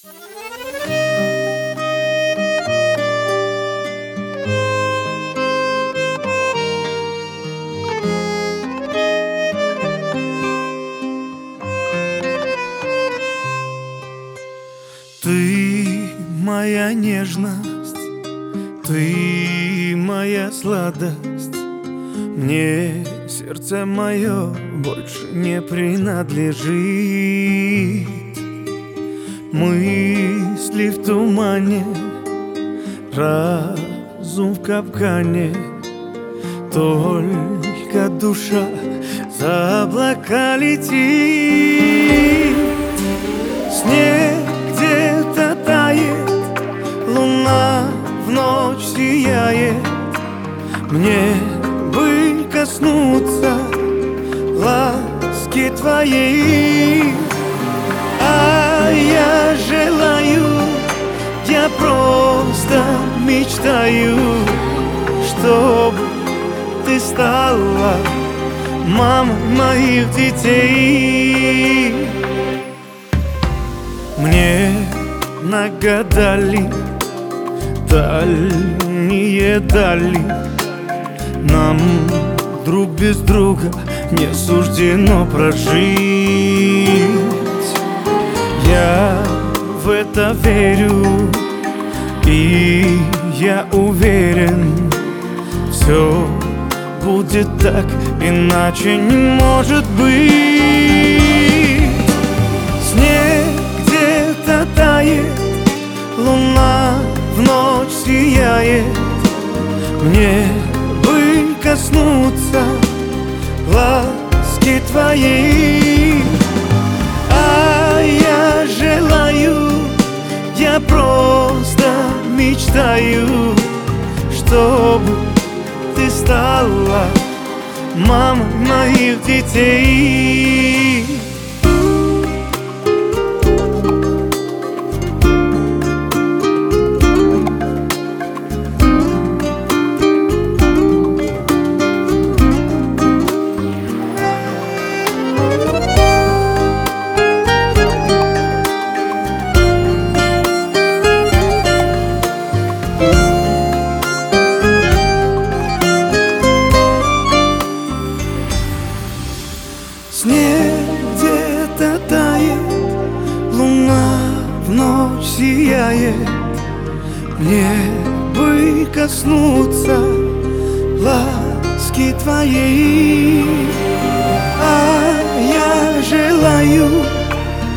Ты моя нежность, ты моя сладость. Мне сердце мое больше не принадлежит Мысли в тумане, разум в капкане. Только душа за облака летит. Снег где-то тает Луна в ночь сияет. Мне бы коснуться ласки твоей мечтаю Чтобы ты стала мамой моих детей. Мне нагадали дальние дали. Нам друг без друга не суждено прожить. Я в это верю и я уверен Все будет так, иначе не может быть. Снег где-то тает Луна в ночь сияет. Мне бы коснуться ласки твоей мечтаю Чтобы ты стала мамой моих детей Снег где-то тает, луна в ночь сияет. Мне бы коснуться ласки твоей. А я желаю,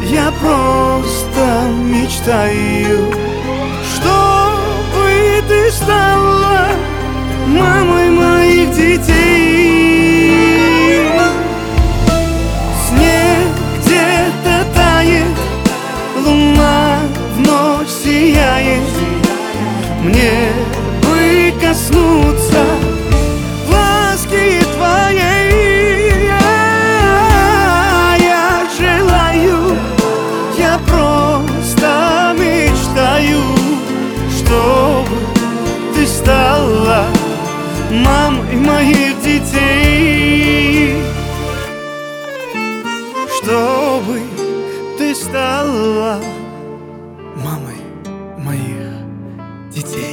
я просто мечтаю Мне бы коснуться ласки твоей. А Я желаю, я просто мечтаю Чтобы ты стала мамой моих детей. Чтобы ты стала детей.